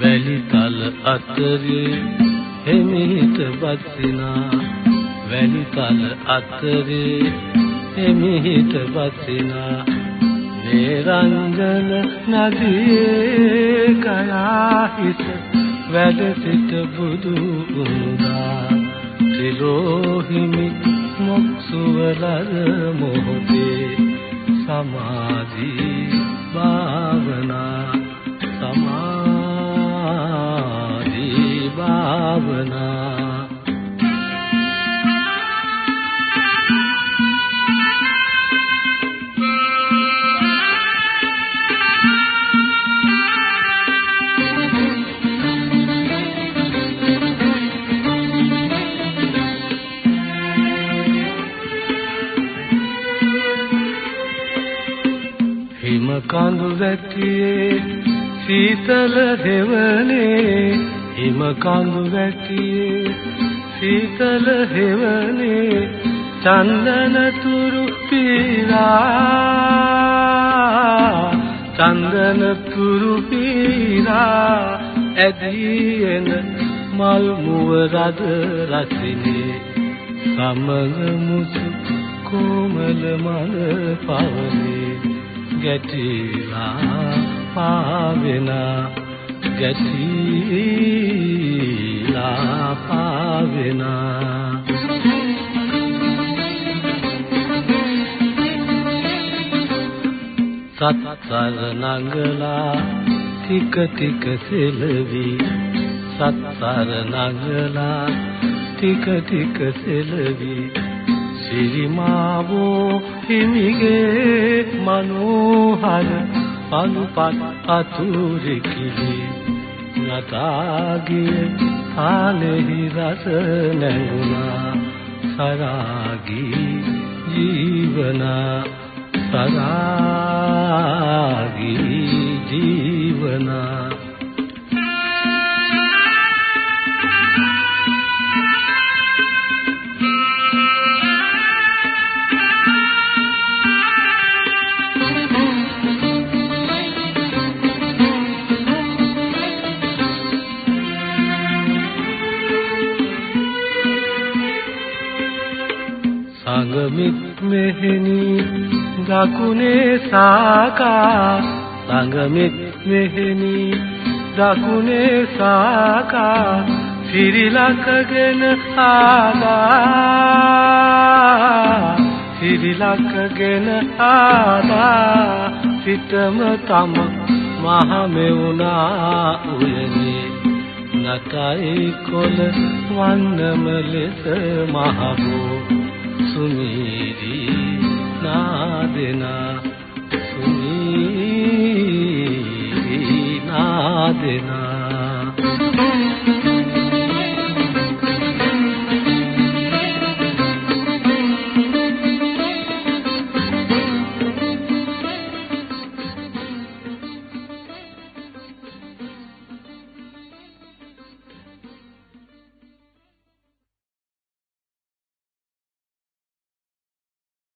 වැලි තල අතරේ එමිහිට බසිනා. වැලි තල අතරේ එමිහිට බසිනා. නිරංජන නදියේ කයා හිත වැඩ සිට බුදු උදා ත්‍රිලෝහිමි මොක්සුවලර මොහොතේ සමාධි භාවනා සමාධි භාවනා කඳු වැටියේ සීතල හෙවනේ හිම කඳු වැටියේ සීතල හෙවනේ චන්දන තුරු පීරා චන්දන තුරු පීරා. ඇදී එන මල් මුව රද රසිනේ. සමග මුසු කොමල මල පවනේ. ගැටිලා පාවෙනා ගැටිලා පාවෙනා. සත්තර නගලා ටික ටික සෙලවි. සත්තර නගලා ටික ටික සෙලවි. සිරිමාවෝ හිමිගේ මනෝහර පනුපත් අතුරුකිලි නතාගේ ආලෙහි රස නැඟුණා. සරාගී ජීවනා. සරාගී සංගමිත් මෙහෙණි දකුණේ සාකා සංගමිත් මෙහෙණි දකුණේ සාකා සිරිලකගෙන ආලා සිරිලකගෙන ආලා සිතම තම මහමෙවුනා උයනේ නටයි කොළ වන්නම ලෙස මහබෝ සුනීරි නාදෙනා සුනීරි නාදෙනා